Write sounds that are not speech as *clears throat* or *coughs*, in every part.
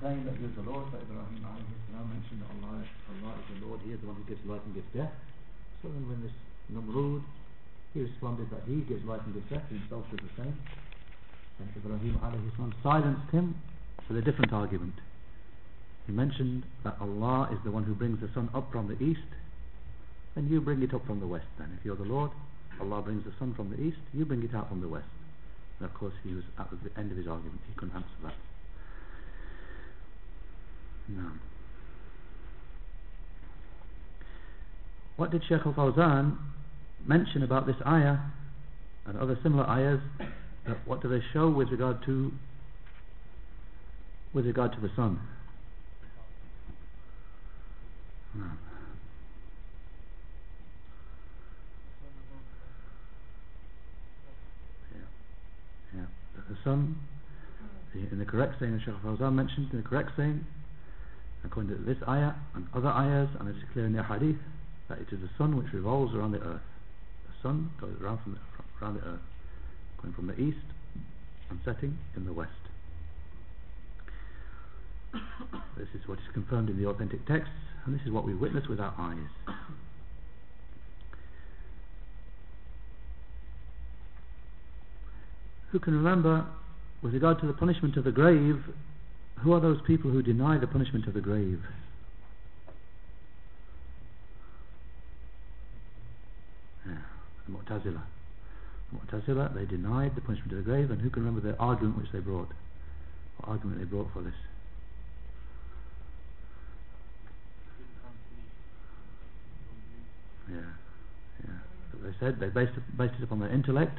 claim that he is the Lord, but Ibrahim mentioned that Allah, Allah is the Lord, he is the one who gives life and gives death. So then when this Namrud, he responded that he gives life and gives death, he himself does the same. And Ibrahim silenced him with a different argument. He mentioned that Allah is the one who brings the sun up from the east, and you bring it up from the west then. If you're the Lord, Allah brings the sun from the east, you bring it out from the west. And of course he was at the end of his argument, he couldn't answer that. What did Sheikh Al-Fawzan mention about this ayah and other similar ayahs? what do they show with regard to with regard to the sun? No. Yeah. The sun, in the correct saying, Shaykh Fawzan mentioned, in the correct saying, according to this ayah and other ayahs, and it's clear in the hadith, that it is the sun which revolves around the earth. The sun goes around, from the, around the earth, going from the east and setting in the west. *coughs* this is what is confirmed in the authentic texts, and this is what we witness with our eyes. *coughs* Who can remember, with regard to the punishment of the grave, who are those people who deny the punishment of the grave? Yeah, the Mu'tazila. Mu'tazila, they denied the punishment of the grave, and who can remember the argument which they brought? What argument they brought for this? Yeah, yeah. They said they based based it upon their intellect,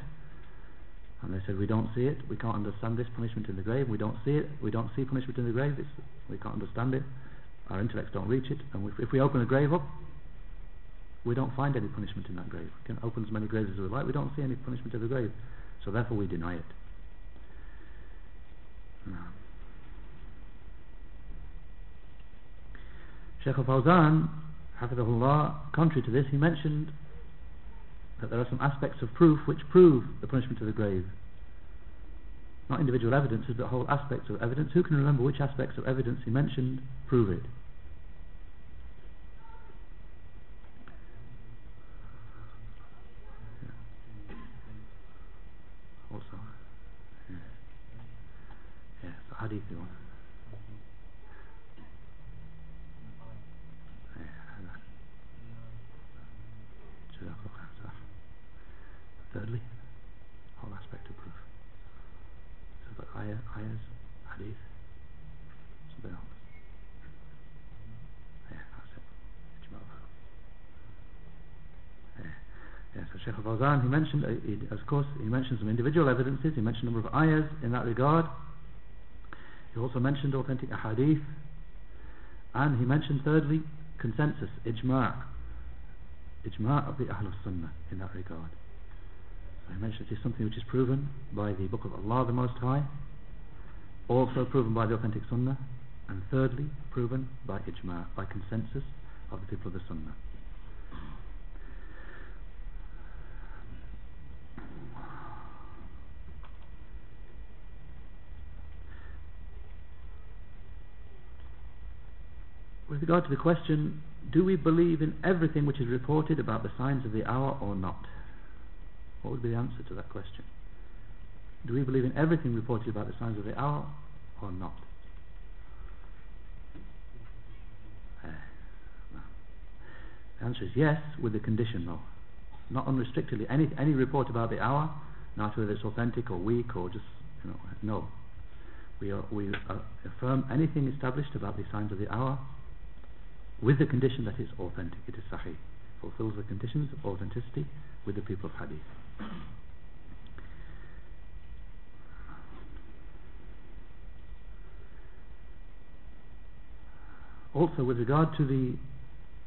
and they said, we don't see it, we can't understand this punishment in the grave, we don't see it, we don't see punishment in the grave, it's, we can't understand it, our intellects don't reach it, and if, if we open a grave up, we don't find any punishment in that grave. We can open as many graves as we like, we don't see any punishment in the grave, so therefore we deny it. No. Sheikh al-Fawzan, contrary to this, he mentioned that there are some aspects of proof which prove the punishment of the grave. Not individual evidences, but whole aspects of evidence. Who can remember which aspects of evidence he mentioned prove it? Also, yeah, yeah, the hadith one. Thirdly, whole aspect of proof. So the ayah, ayahs, hadith, something else. Yeah, that's it. Yeah, yeah so Sheikh al-Fawzan, he mentioned, uh, he, of course, he mentioned some individual evidences, he mentioned a number of ayahs in that regard. He also mentioned authentic ahadith, and he mentioned thirdly, consensus, ijma' ijma' of the Ahlul Sunnah in that regard. I mentioned it is something which is proven by the Book of Allah the Most High, also proven by the authentic Sunnah, and thirdly, proven by ijma, by consensus of the people of the Sunnah. Regard to the question, do we believe in everything which is reported about the signs of the hour or not? What would be the answer to that question? Do we believe in everything reported about the signs of the hour or not? Uh. The answer is yes, with the condition though. Not unrestrictedly. Any, any report about the hour, not whether it's authentic or weak or just, you know, no. We, are, we uh, affirm anything established about the signs of the hour with the condition that it's authentic, it is sahih. Fulfills the conditions of authenticity with the people of hadith. Also, with regard to the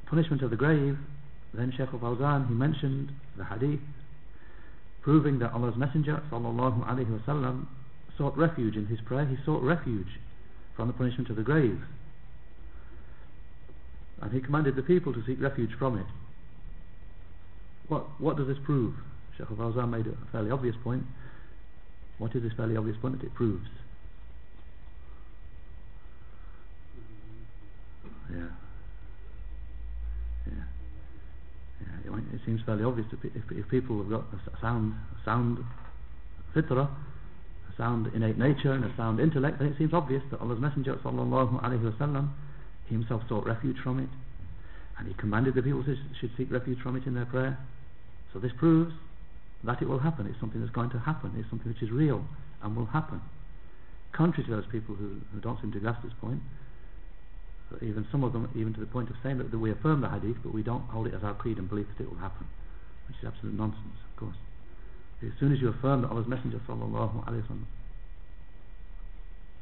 punishment of the grave, then Shaykh al-Fawzan, he mentioned the hadith proving that Allah's Messenger sallallahu alaihi wasallam sought refuge in his prayer. He sought refuge from the punishment of the grave. And he commanded the people to seek refuge from it. What, what does this prove? Sheikh al-Fawzan made a fairly obvious point. What is this fairly obvious point that it proves? Yeah. Yeah. Yeah. It, seems fairly obvious if, if people have got a sound, a sound fitra, a sound innate nature and a sound intellect, then it seems obvious that Allah's Messenger sallallahu alaihi wasallam himself sought refuge from it, and he commanded the people to should seek refuge from it in their prayer. So this proves that it will happen. It's something that's going to happen. It's something which is real and will happen. Contrary to those people who, who don't seem to grasp this point, even some of them, even to the point of saying that, that we affirm the hadith, but we don't hold it as our creed and believe that it will happen, which is absolute nonsense, of course. As soon as you affirm that Allah's Messenger sallallahu alaihi wasallam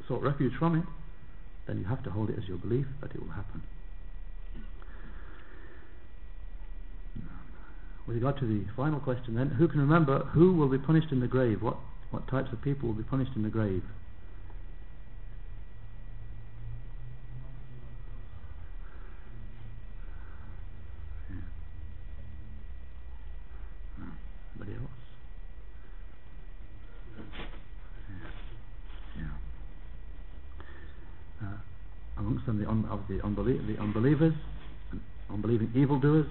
sought refuge from it, then you have to hold it as your belief that it will happen. With regard to the final question then, who can remember who will be punished in the grave? What, what types of people will be punished in the grave? Anybody else? Yeah. yeah. Uh, amongst them, the, un, of the, unbelie- the unbelievers, unbelieving evildoers,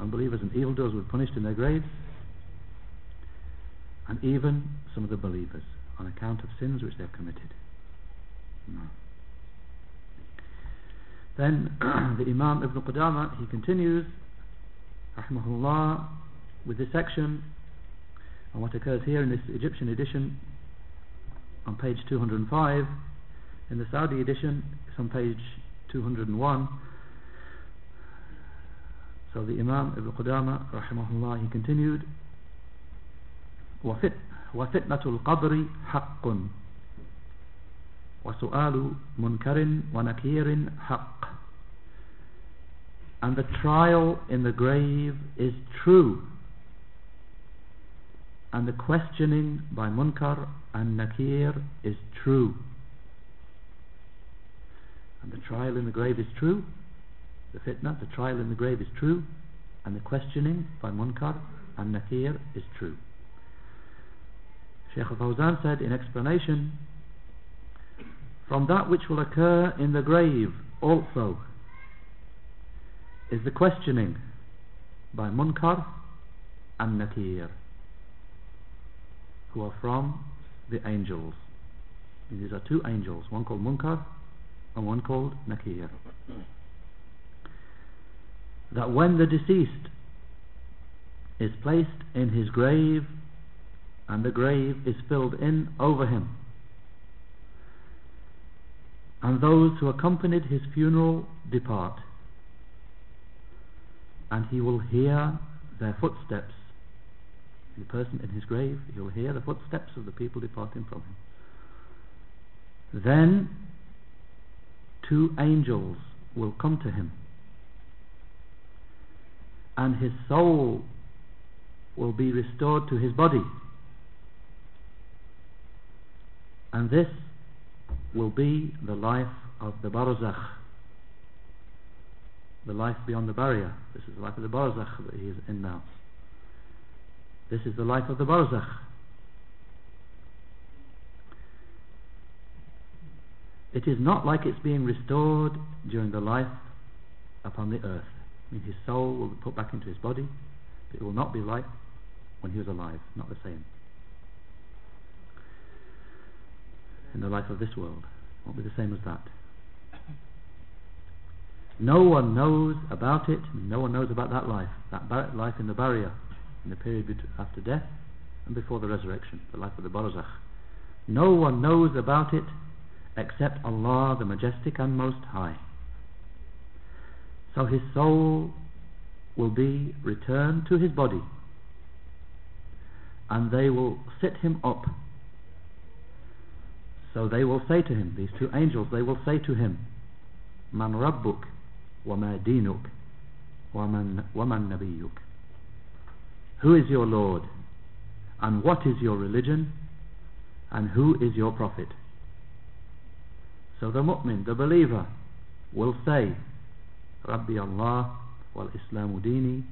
unbelievers and evildoers were punished in their graves, and even some of the believers on account of sins which they have committed. No. Then *clears throat* the Imam Ibn Qudama, he continues, rahimahullah, with this section and what occurs here in this Egyptian edition on page 205. In the Saudi edition, it's on page 201. So the Imam Ibn Qudama rahimahullah he continued وفت وفتنة القبر حق وسؤال منكر ونكير حق and the trial in the grave is true and the questioning by munkar and nakir is true and the trial in the grave is true. The fitna, the trial in the grave is true. And the questioning by munkar and nakir is true. Shaykh al-Fawzan said in explanation from that which will occur in the grave also is the questioning by munkar and nakir who are from the angels. These are two angels one called munkar and one called nakir. That when the deceased is placed in his grave and the grave is filled in over him and those who accompanied his funeral depart and he will hear their footsteps the person in his grave he will hear the footsteps of the people departing from him then two angels will come to him. And his soul will be restored to his body. And this will be the life of the barzakh. The life beyond the barrier. This is the life of the barzakh that he is in now. This is the life of the barzakh it is not like it's being restored during the life upon the earth. I mean his soul will be put back into his body but it will not be like when he was alive not the same. In the life of this world won't be the same as that. No one knows about it. No one knows about that life that life in the barrier in the period after death and before the resurrection the life of the barzakh. No one knows about it except Allah the majestic and most high. So his soul will be returned to his body and they will sit him up. So they will say to him these two angels they will say to him man rabbuk wa ma dinuk wa man nabiyyuk who is your lord? And what is your religion? And who is your prophet so the mu'min the believer will say rabbi allah wal islamu dini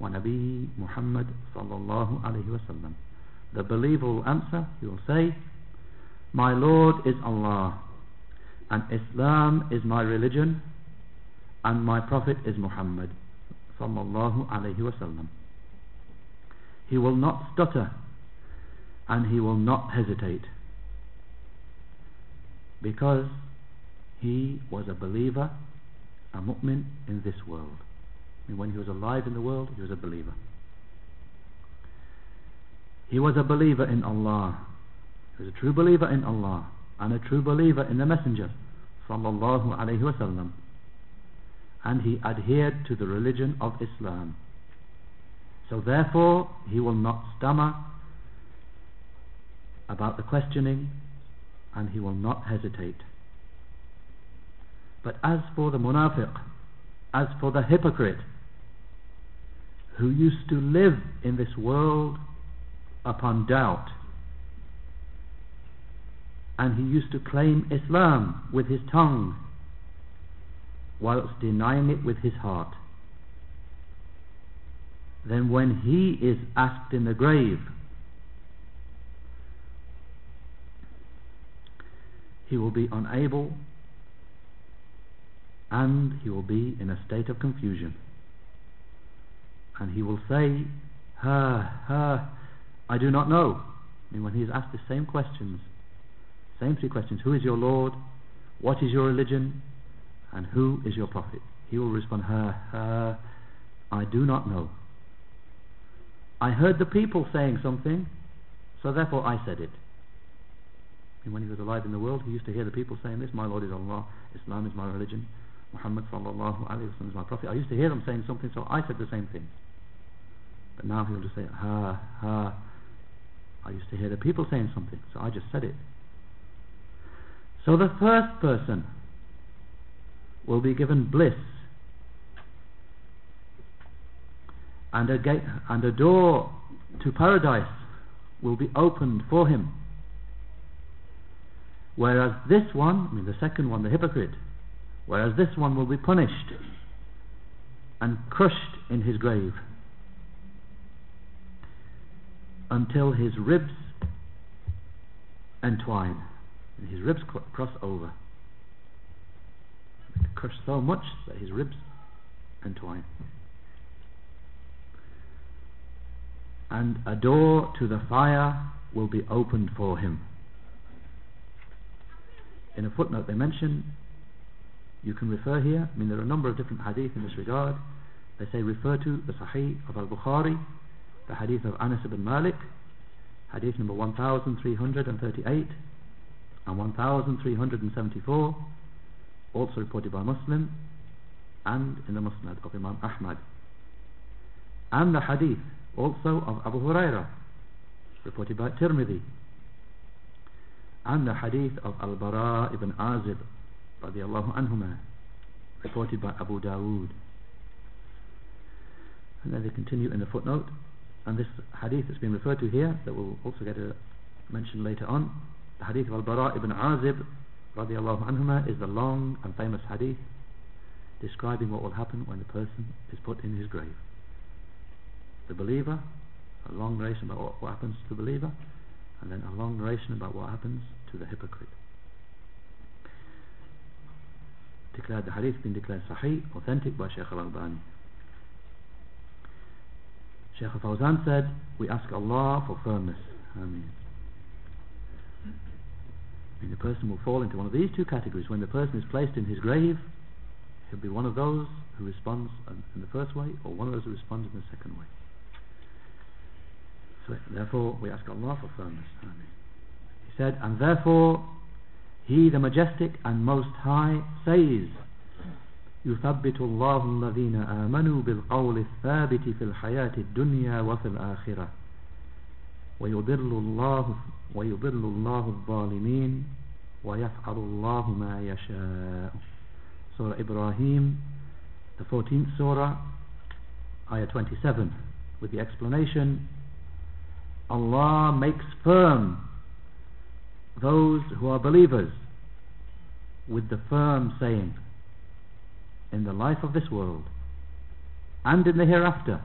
wa nabi muhammad sallallahu alayhi wasallam the believer will answer he will say my lord is allah and islam is my religion and my prophet is Muhammad sallallahu alayhi wasallam. He will not stutter and he will not hesitate because he was a believer, a mu'min in this world. Mean, when he was alive in the world, he was a believer. He was a believer in Allah. He was a true believer in Allah and a true believer in the Messenger sallallahu alayhi wasallam. And he adhered to the religion of Islam. So therefore, he will not stammer about the questioning and he will not hesitate. But as for the munafiq, as for the hypocrite, who used to live in this world upon doubt, and he used to claim Islam with his tongue, whilst denying it with his heart, then when he is asked in the grave, he will be unable and he will be in a state of confusion. And he will say, Ha, ha, I do not know. I mean, when he is asked the same questions, same three questions, who is your Lord? What is your religion? And who is your prophet? He will respond, Ha, ha, I do not know. I heard the people saying something, so therefore I said it. And when he was alive in the world, he used to hear the people saying this, My Lord is Allah, Islam is my religion, Muhammad sallallahu alayhi wa is my prophet. I used to hear them saying something, so I said the same thing. But now he'll just say, Ha, ha. I used to hear the people saying something, so I just said it. So the first person will be given bliss and a gate and a door to paradise will be opened for him whereas this one I mean the second one the hypocrite whereas this one will be punished and crushed in his grave until his ribs entwine and his ribs cross over. Crushed so much that his ribs entwine. And a door to the fire will be opened for him in a footnote they mention you can refer here I mean there are a number of different hadith in this regard. They say refer to the Sahih of Al-Bukhari the hadith of Anas ibn Malik hadith number 1338 and 1374 also reported by Muslim and in the Musnad of Imam Ahmad. And the hadith also of Abu Huraira reported by Tirmidhi and the hadith of Al-Bara ibn Azib radiallahu anhuma reported by Abu Dawood and then they continue in the footnote. And this hadith that's been referred to here that we'll also get a mention later on the hadith of Al-Bara ibn Azib radiallahu anhuma is the long and famous hadith describing what will happen when the person is put in his grave. The believer a long narration about what, what happens to the believer and then a long narration about what happens to the hypocrite. Declared the hadith been declared sahih authentic by Shaykh al-Albani. Shaykh al-Fawzan said we ask Allah for firmness. Ameen I mean, the person will fall into one of these two categories. When the person is placed in his grave he'll be one of those who responds in the first way or one of those who responds in the second way so therefore we ask Allah for firmness Ameen he said and therefore he the majestic and most high says يثبت الله الذين آمنوا بالقول الثابت في الحياة الدنيا وفي الآخرة ويضل الله ويضل الله الظالمين ويفعل الله ما يشاء Surah Ibrahim the 14th Surah Ayah 27 with the explanation Allah makes firm those who are believers with the firm saying in the life of this world and in the hereafter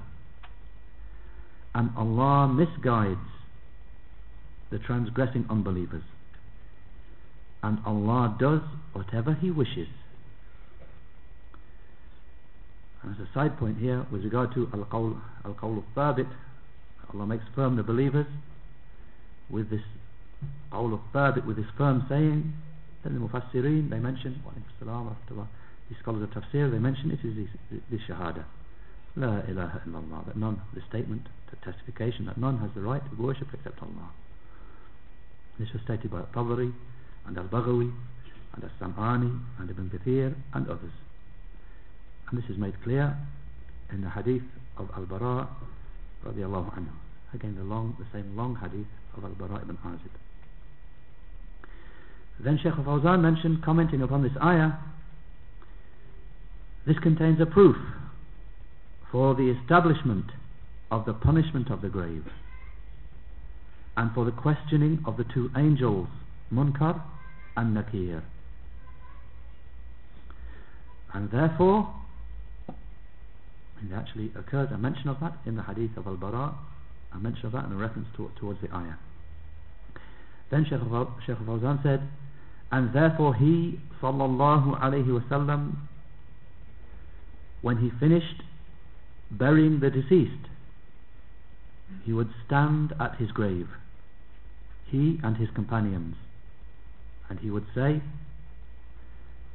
and Allah misguides the transgressing unbelievers. And Allah does whatever he wishes. And as a side point here, with regard to Al-Qawl Al-Qawl Thabit, Allah makes firm the believers with this Qawl Thabit, with this firm saying, then the Mufassirin, they mention, these scholars of tafsir, they mention it is this, this shahada. La ilaha illallah, that none, the statement, the testification that none has the right to worship except Allah. This was stated by Tabari and Al-Baghawi and Al-Sam'ani and Ibn Kathir and others. And this is made clear in the hadith of Al-Bara radiallahu anhu. Again, the long, the same long hadith of Al-Bara ibn Azib. Then Shaykh Fawzan mentioned, commenting upon this ayah, this contains a proof for the establishment of the punishment of the grave and for the questioning of the two angels, Munkar and Nakir. And therefore, and actually occurs a mention of that in the hadith of Al-Bara, a mention of that in a reference to, towards the ayah. Then Shaykh Fawzan said, and therefore he, sallallahu alayhi wasallam, when he finished burying the deceased, he would stand at his grave, he and his companions, and he would say,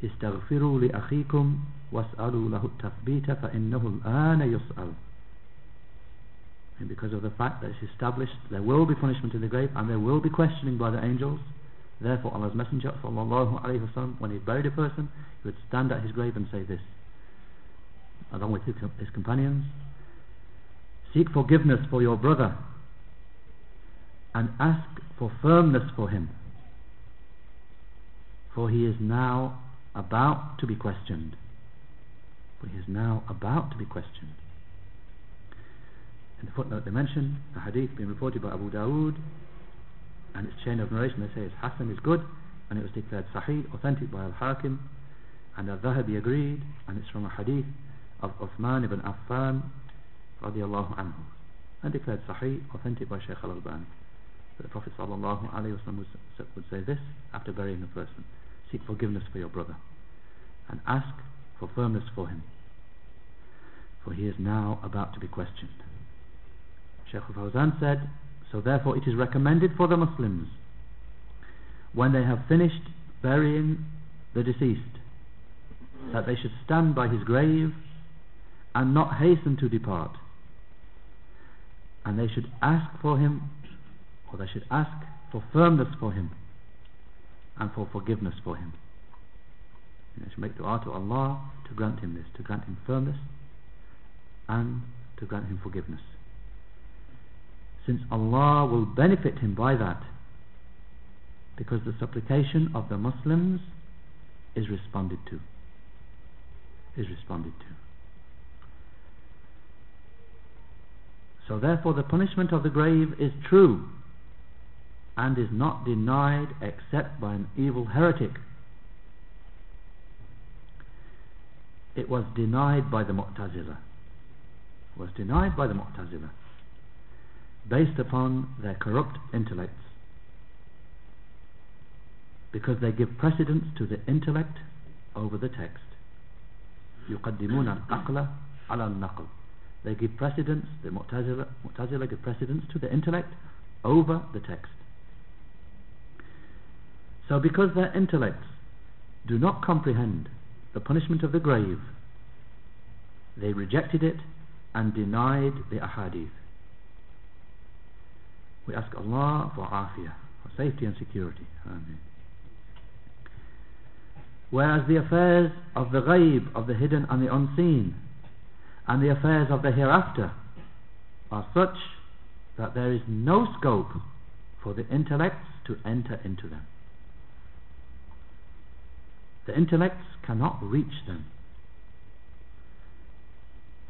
استغفروا لأخيكم واسألوا له التثبيت فإنه الآن يسأل and because of the fact that it's established there will be punishment in the grave and there will be questioning by the angels therefore Allah's Messenger sallallahu alayhi wasallam when he buried a person he would stand at his grave and say this along with his, his companions seek forgiveness for your brother and ask for firmness for him for he is now about to be questioned. For he is now about to be questioned. In the footnote they mention the hadith being reported by Abu Dawood and its chain of narration they say it's Hassan is good and it was declared Sahih, authentic by Al-Hakim and Al-Zahabi agreed and it's from a hadith of Uthman ibn Affan radiallahu anhu and declared Sahih, authentic by Shaykh Al-Albani. The Prophet sallallahu alayhi wa would say this after burying a person seek forgiveness for your brother and ask for firmness for him. For he is now about to be questioned. Shaykh Fawzan said so therefore it is recommended for the Muslims when they have finished burying the deceased that they should stand by his grave and not hasten to depart. And they should ask for him or they should ask for firmness for him and for forgiveness for him. And should make dua to Allah to grant him this, to grant him firmness and to grant him forgiveness. Since Allah will benefit him by that, because the supplication of the Muslims is responded to. Is responded to. So therefore the punishment of the grave is true and is not denied except by an evil heretic. It was denied by the Mu'tazila. It was denied by the Mu'tazila based upon their corrupt intellects because they give precedence to the intellect over the text. يقدمون العقل على النقل They give precedence, the Mu'tazila, Mu'tazila give precedence to the intellect over the text. So because their intellects do not comprehend the punishment of the grave, they rejected it and denied the ahadith. We ask Allah for afiyah, for safety and security. Amen. Whereas the affairs of the ghaib, of the hidden and the unseen, and the affairs of the hereafter are such that there is no scope for the intellects to enter into them. The intellects cannot reach them.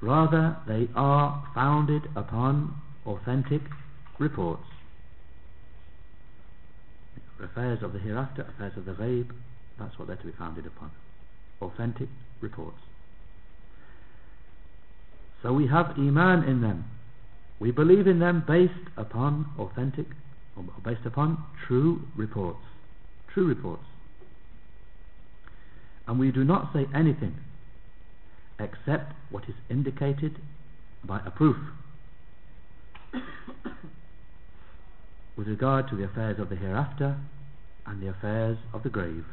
Rather, they are founded upon authentic reports. Affairs of the hereafter, affairs of the ghaib, that's what they're to be founded upon. Authentic reports. So we have Iman in them. We believe in them based upon authentic, based upon true reports. True reports and we do not say anything except what is indicated by a proof. *coughs* With regard to the affairs of the hereafter and the affairs of the grave.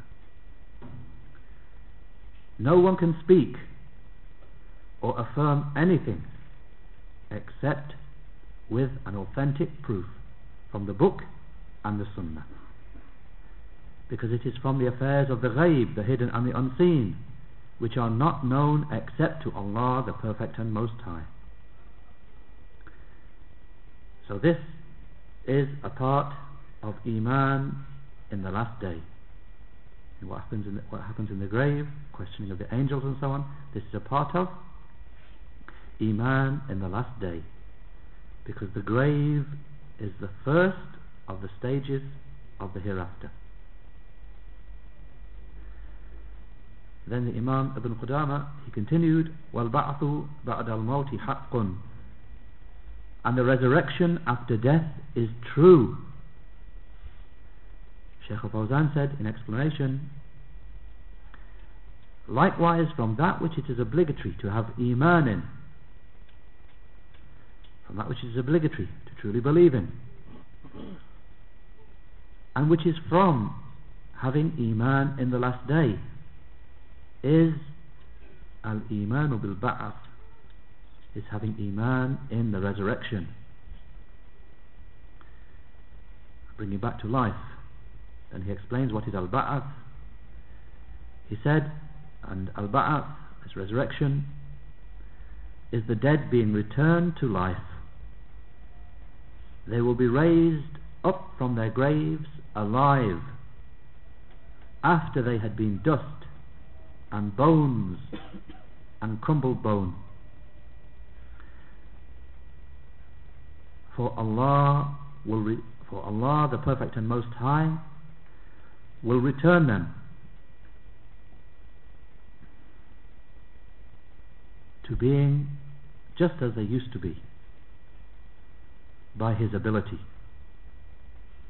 No one can speak or affirm anything except with an authentic proof from the book and the sunnah because it is from the affairs of the ghaib, the hidden and the unseen, which are not known except to Allah, the Perfect and Most High. So this is a part of Iman in the last day. What happens in the, what happens in the grave, questioning of the angels and so on, this is a part of Iman in the last day. Because the grave is the first of the stages of the hereafter. Then the Imam Ibn Qudama, he continued, وَالْبَعْثُ بَعْدَ الْمَوْتِ حَقٌّ And the resurrection after death is true. Shaykh al-Fawzan said in explanation, Likewise from that which it is obligatory to have iman in, from that which it is obligatory to truly believe in, and which is from having iman in the last day, is al-iman bil ba'ath is having iman in the resurrection. Bringing back to life. And he explains what is al-ba'ath. He said and al-ba'ath is resurrection is the dead being returned to life. They will be raised up from their graves alive after they had been dust and bones and crumbled bone. For Allah will re- for Allah the perfect and most high will return them to being just as they used to be by his ability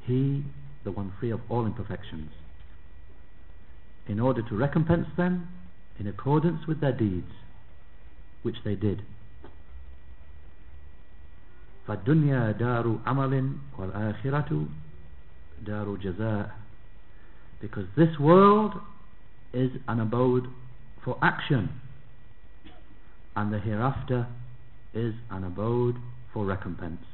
he the one free of all imperfections in order to recompense them in accordance with their deeds which they did فالدنيا دار عمل والآخرة دار جزاء because this world is an abode for action and the hereafter is an abode for recompense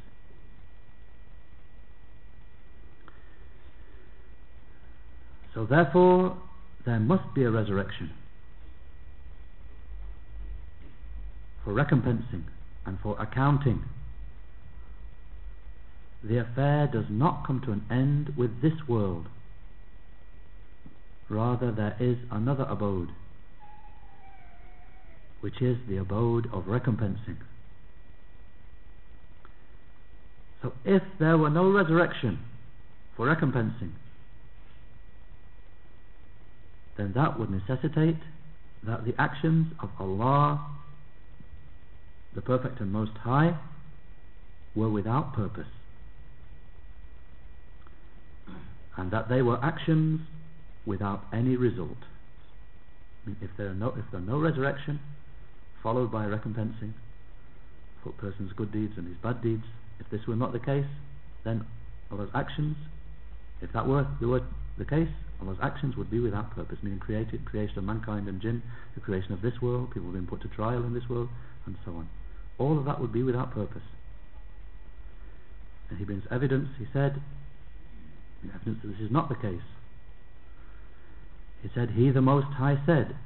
so therefore there must be a resurrection for recompensing and for accounting. The affair does not come to an end with this world. Rather, there is another abode, which is the abode of recompensing. So, if there were no resurrection for recompensing, then that would necessitate that the actions of Allah, the Perfect and Most High, were without purpose. And that they were actions without any result. If there are no if there no resurrection, followed by recompensing for a person's good deeds and his bad deeds, if this were not the case, then Allah's actions, if that were were the case, Allah's actions would be without purpose, meaning created, creation of mankind and jinn, the creation of this world, people being put to trial in this world, and so on. All of that would be without purpose. And he brings evidence, he said, evidence that this is not the case. He said, He the Most High said,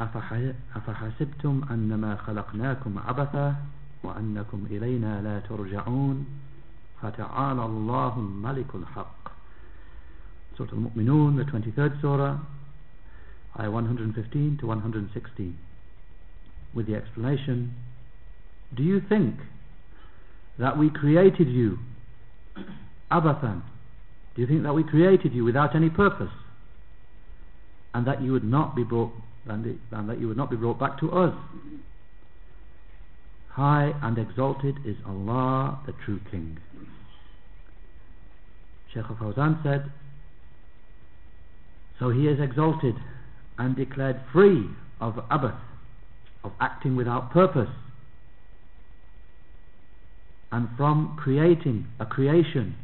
أفحسبتم أنما خلقناكم عبثا وأنكم إلينا لا ترجعون فتعالى الله الملك الحق Surah Al-Mu'minun, the 23rd Surah, ayah 115 to 116, with the explanation, Do you think that we created you, abathan? Do you think that we created you without any purpose? And that you would not be brought and, that you would not be brought back to us? High and exalted is Allah, the true King. Shaykh al-Fawzan said, so he is exalted and declared free of abath of acting without purpose and from creating a creation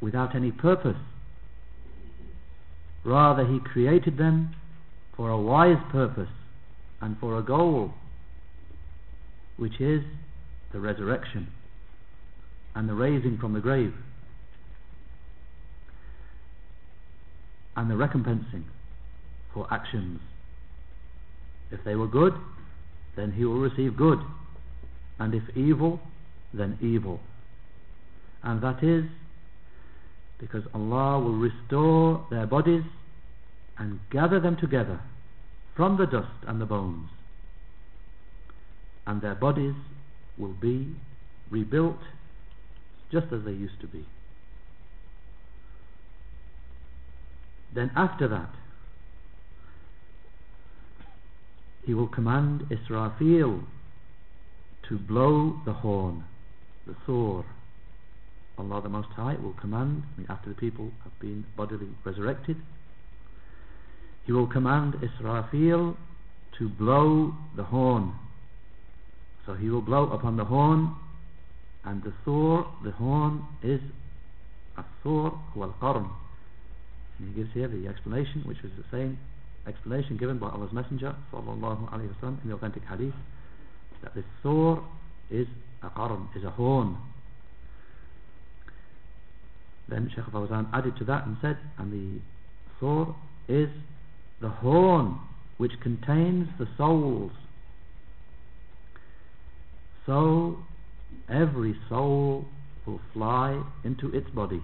without any purpose. Rather, he created them for a wise purpose and for a goal, which is the resurrection and the raising from the grave and the recompensing for actions. If they were good, then he will receive good, and if evil, then evil. And that is because Allah will restore their bodies and gather them together from the dust and the bones, and their bodies will be rebuilt just as they used to be. Then after that, he will command Israfil to blow the horn, the thor. Allah the Most High will command, I mean, after the people have been bodily resurrected, he will command Israfil to blow the horn. So he will blow upon the horn, and the thor, the horn, is a thor wal qarn. He gives here the explanation, which is the same explanation given by Allah's Messenger sallallahu alaihi wasallam in the authentic hadith, that the thor is a qarn, is a horn. Then Shaykh Fawzan added to that and said, and the thor is the horn which contains the souls. So every soul will fly into its body.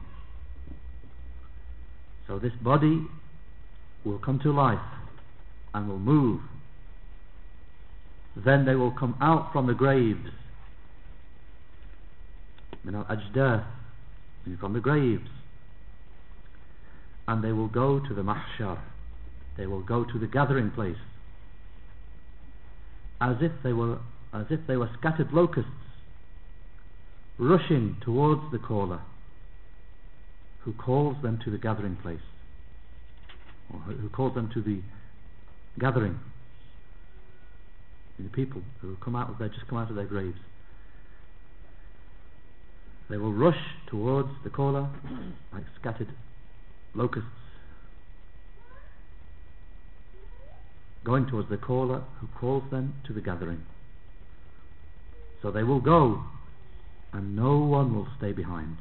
So this body will come to life and will move. Then they will come out from the graves. Min al ajda, from the graves. And they will go to the mahshar. They will go to the gathering place. As if they were as if they were scattered locusts rushing towards the caller who calls them to the gathering place or who calls them to the gathering. The people who come out of their just come out of their graves. They will rush towards the caller like scattered locusts going towards the caller who calls them to the gathering. So they will go and no one will stay behind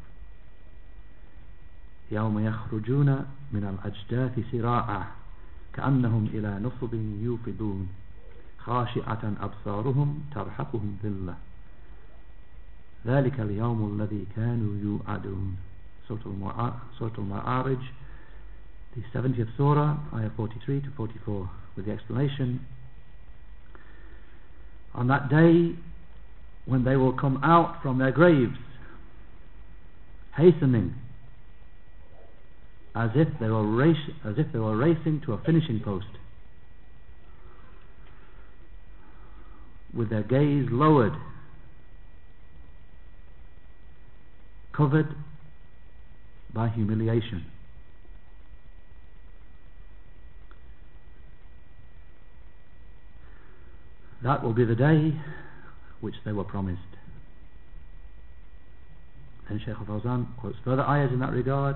يوم يخرجون من الأجداث سراعا كأنهم إلى نصب يوفضون خاشعة أبصارهم ترحقهم ذلة ذلك اليوم الذي كانوا يوعدون Surah Al-Ma'arij the 70th Surah ayah 43 to 44 with the explanation on that day when they will come out from their graves hastening as if they were race, as if they were racing to a finishing post. With their gaze lowered covered by humiliation. That will be the day which they were promised. Then Shaykh Fawzan quotes further ayahs in that regard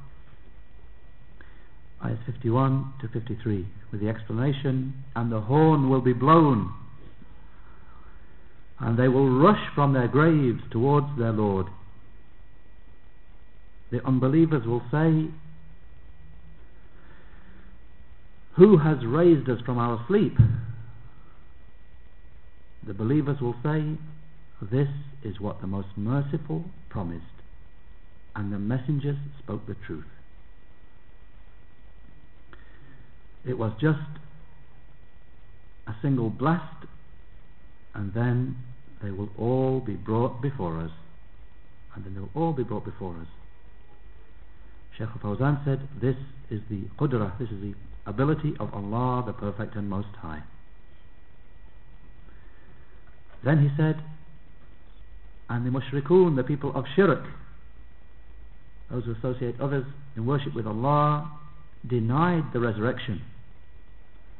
ayahs 51 to 53 with the explanation and the horn will be blown and they will rush from their graves towards their Lord. The unbelievers will say who has raised us from our sleep? The believers will say this is what the most merciful promised and the messengers spoke the truth it was just a single blast and then they will all be brought before us and then they'll all be brought before us. Shaykh Fawzan said, this is the qudrah, this is the ability of Allah, the Perfect and Most High. Then he said, and the mushrikun, the people of shirk, those who associate others in worship with Allah, denied the resurrection.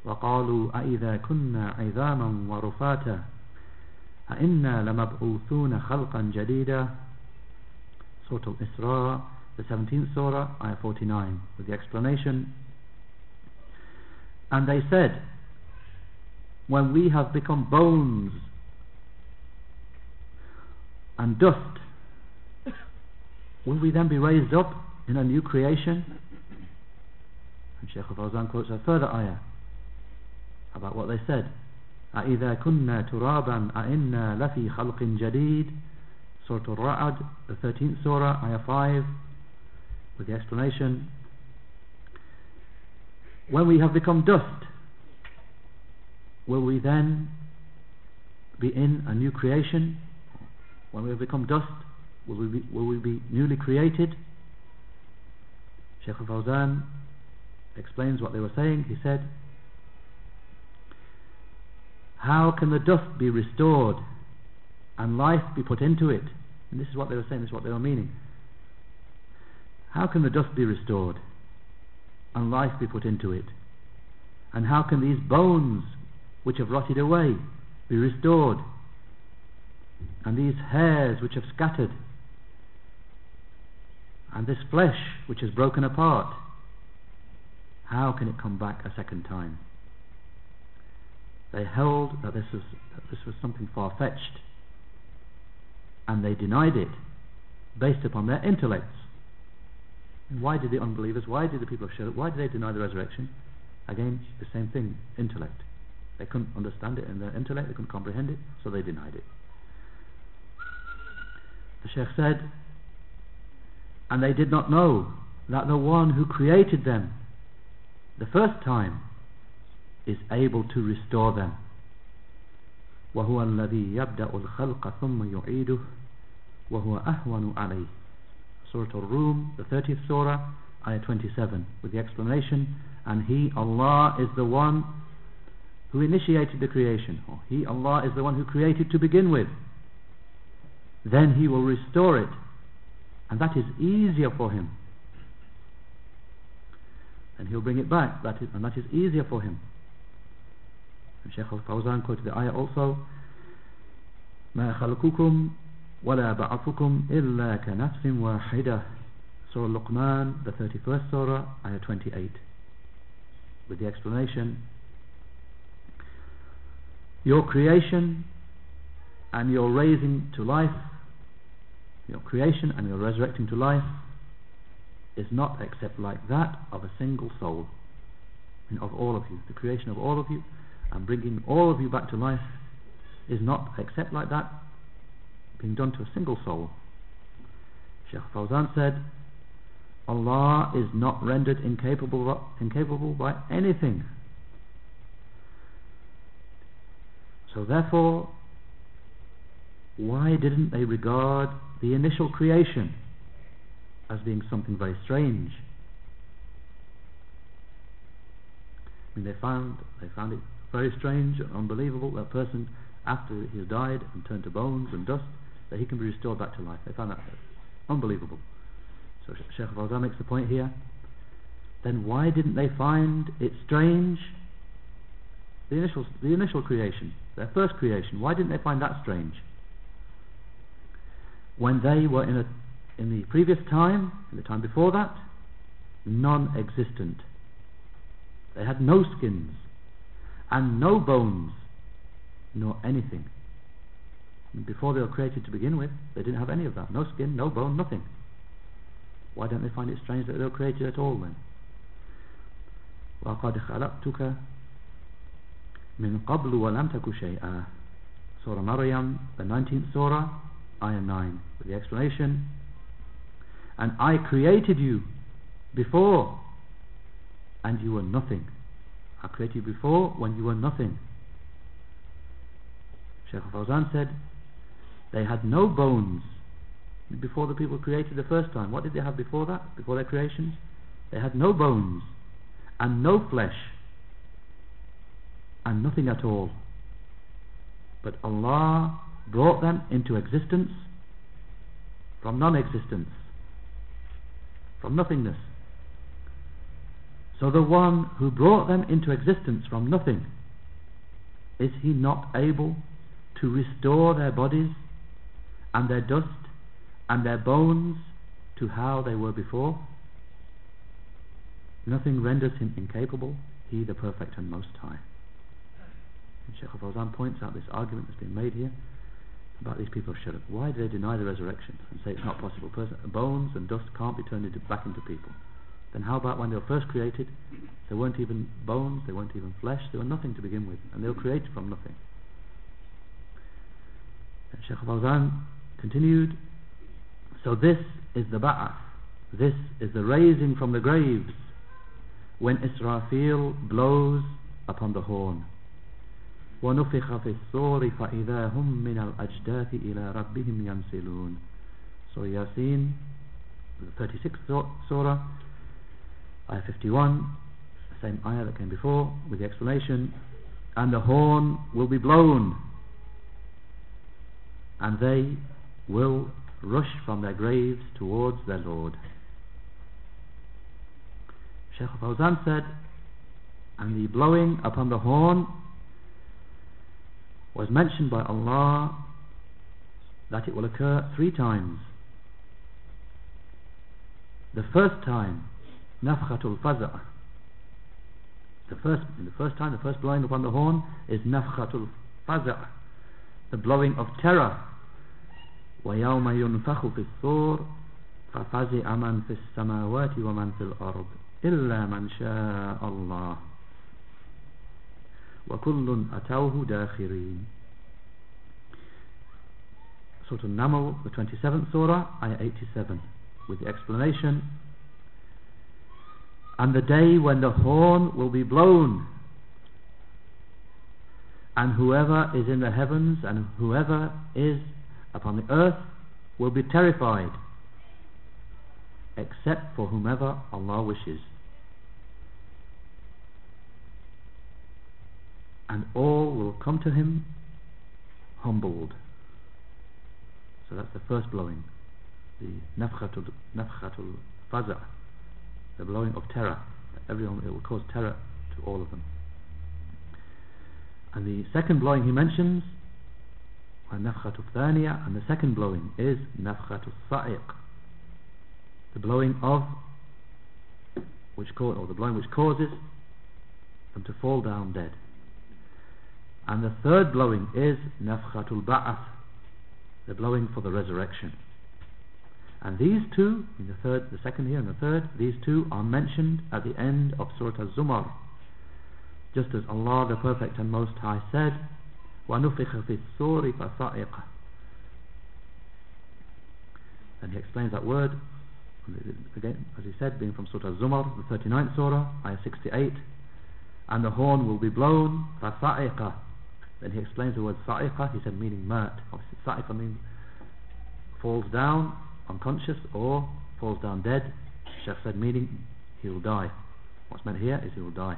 وقالوا أئذا كنا عظاما ورفاتا أئنا لمبعوثون خلقا جديدا Surah Al-Isra, the 17th Surah, Ayah 49, with the explanation. And they said, when we have become bones and dust, will we then be raised up in a new creation? And Shaykh Fawzan quotes a further ayah about what they said. أَإِذَا كُنَّا تُرَابًا أَإِنَّا لَفِي خَلْقٍ جَدِيدٍ Surah Al-Ra'ad, the 13th Surah, Ayah 5, with the explanation. When we have become dust, will we then be in a new creation? When we have become dust, will we be, will we be newly created? Sheikh Al-Fawzan explains what they were saying. He said, how can the dust be restored and life be put into it? And this is what they were saying, this is what they were meaning. How can the dust be restored and life be put into it? And how can these bones which have rotted away be restored? And these hairs which have scattered? And this flesh which has broken apart? How can it come back a second time? They held that this was, that this was something far-fetched and they denied it based upon their intellects. And why did the unbelievers, why did the people of Shirk, why did they deny the resurrection? Again, the same thing, intellect. They couldn't understand it in their intellect, they couldn't comprehend it, so they denied it. The Sheikh said, and they did not know that the one who created them the first time is able to restore them. وهو الذي يبدأ الخلق ثم يعيده وهو أهون عليه Surah Al-Rum, the 30th Surah, Ayah 27, with the explanation, and He, Allah, is the one who initiated the creation, or He, Allah, is the one who created to begin with. Then He will restore it, and that is easier for Him. And He'll bring it back, that is, and that is easier for Him. And Shaykh al-Fawzan quoted the ayah also, ما خلقكم ولا بعثكم إلا كنفس واحدة Surah Luqman, the 31st Surah, Ayah 28 with the explanation your creation and your raising to life your creation and your resurrecting to life is not except like that of a single soul and of all of you the creation of all of you and bringing all of you back to life is not except like that being done to a single soul. Sheikh Fawzan said, Allah is not rendered incapable, incapable by anything. So therefore, why didn't they regard the initial creation as being something very strange? Mean, they found they found it very strange and unbelievable that a person, after he has died and turned to bones and dust, that he can be restored back to life. They found that unbelievable. So Sheikh Fawzan makes the point here. Then why didn't they find it strange? The initial, the initial creation, their first creation, why didn't they find that strange? When they were in, a, in the previous time, in the time before that, non-existent. They had no skins and no bones nor anything. Before they were created to begin with, they didn't have any of that. No skin, no bone, nothing. Why don't they find it strange that they were created at all then? وَقَدْ خَلَقْتُكَ مِنْ قَبْلُ وَلَمْ تَكُ شَيْئًا Surah Maryam, the 19th Surah, Ayah 9, with the explanation. And I created you before, and you were nothing. I created you before when you were nothing. Sheikh Fawzan said, they had no bones, before the people created the first time. What did they have before that? Before their creation? They had no bones and no flesh and nothing at all. But Allah brought them into existence from non-existence, from nothingness. So the one who brought them into existence from nothing, is he not able to restore their bodies and their dust and their bones to how they were before? Nothing renders him incapable, he the perfect and most high. And Sheikh Fawzan points out this argument that's been made here about these people of shirk. Why do they deny the resurrection and say it's not possible? Person, bones and dust can't be turned into, back into people Then how about when they were first created? There weren't even bones, they weren't even flesh, they were nothing to begin with, and they were created from nothing. And Sheikh Fawzan continued, so this is the ba'ath, this is the raising from the graves, when Israfil blows upon the horn. ونفخ في الصور فإذا هم من الأجداث إلى ربهم ينسلون So Yasin, the 36th surah, ayah 51, the same ayah that came before, with the explanation, and the horn will be blown, and they will rush from their graves towards their Lord. Sheikh Fawzan said, and the blowing upon the horn was mentioned by Allah that it will occur three times. The first time, nafkhatul faza. The first, the first time, the first blowing upon the horn is nafkhatul faza, the blowing of terror. ويوم ينفخ في الصور ففزع من في السماوات ومن في الأرض إلا من شاء الله وكل أتوه داخرين Surah An-Naml, the 27th Surah, Ayah 87, with the explanation. and the day when the horn will be blown, and whoever is in the heavens and whoever is upon the earth will be terrified, except for whomever Allah wishes. and all will come to him humbled. So that's the first blowing, the nafkhatul, nafkhatul faza, the blowing of terror. Everyone, it will cause terror to all of them. And the second blowing he mentions, nafkhatul thaniya, and the second blowing is nafkhatul sa'iq, the blowing of, which cause, or the blowing which causes them to fall down dead. And the third blowing is nafkhatul ba'ath, the blowing for the resurrection. And these two, in the third, the second here and the third, these two are mentioned at the end of Surah Az-Zumar. Just as Allah the Perfect and Most High said, وَنُفِخَ فِي الصُّورِ فَصَائِقَ And he explains that word, again, as he said, being from Surah Az-Zumar, the 39th Surah, Ayah 68, and the horn will be blown, فَصَائِقَ then he explains the word sa'iqa, he said meaning mat. Obviously sa'iqa means falls down, unconscious, or falls down dead. Sheikh said meaning he will die. What's meant here is he will die.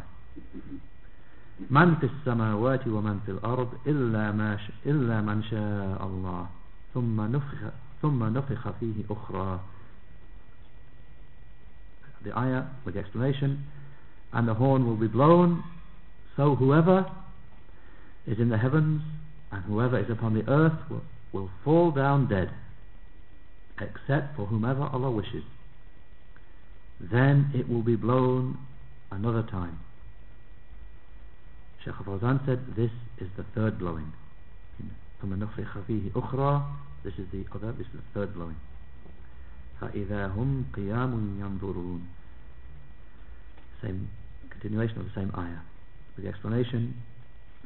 من في السماوات ومن في الأرض إلا, ما ش... إلا من شاء الله ثم نفخ, ثم نفخ فيه أخرى the ayah with the explanation and the horn will be blown so whoever is in the heavens, and whoever is upon the earth will, will fall down dead, except for whomever Allah wishes. Then it will be blown another time. Shaykh Fawzan said this is the third blowing. This is the other, this is the third blowing. فَإِذَا هُمْ قِيَامٌ يَنْظُرُونَ Same continuation of the same ayah. With the explanation,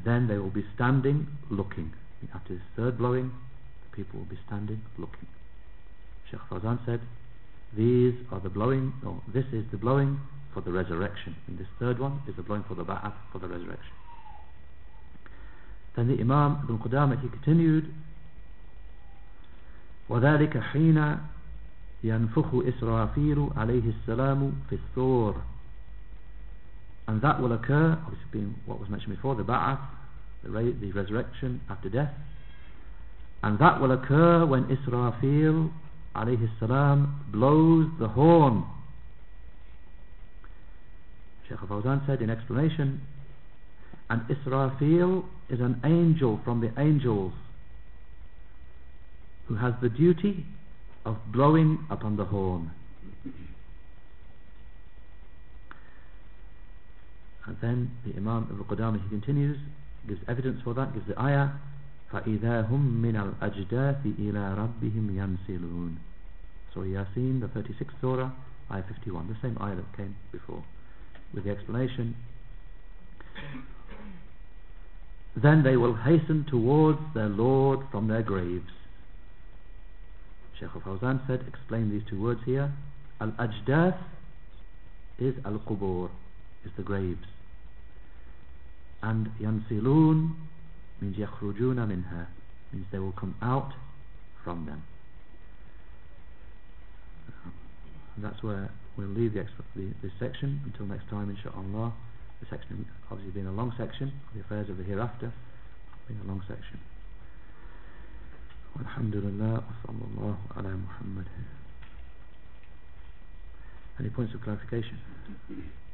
then they will be standing looking. After this third blowing, the people will be standing looking. Sheikh Fawzan said, these are the blowing, no, this is the blowing for the resurrection. And this third one is the blowing for the ba'ath, for the resurrection. Then the Imam Ibn Qudamah, he continued, وَذَلِكَ حِينَ يَنْفُخُ إِسْرَافِيلُ عَلَيْهِ السَّلَامُ فِي الثُّورِ And that will occur, obviously being what was mentioned before, the ba'ath, the, the resurrection after death. And that will occur when Israfil alayhi salam blows the horn. Shaykh Fawzan said in explanation and Israfil is an angel from the angels who has the duty of blowing upon the horn. And then the Imam of Qudamah he continues gives evidence for that gives the ayah فَإِذَا هُمْ مِنَ الْأَجْدَاثِ إِلَىٰ رَبِّهِمْ يَنْسِلُونَ Surah Yasin the 36th surah ayah 51 the same ayah that came before with the explanation. Then they will hasten towards their Lord from their graves. Shaykh al-Fawzan said explain these two words here. Al-ajdath is al-qubur is the graves. And yansilun means yakhrujuna minha means they will come out from them and that's where we'll leave the, the, this section until next time inshallah the section obviously being a long section the affairs of the hereafter being a long section والحمد لله وصلى الله على محمد any points of clarification *coughs*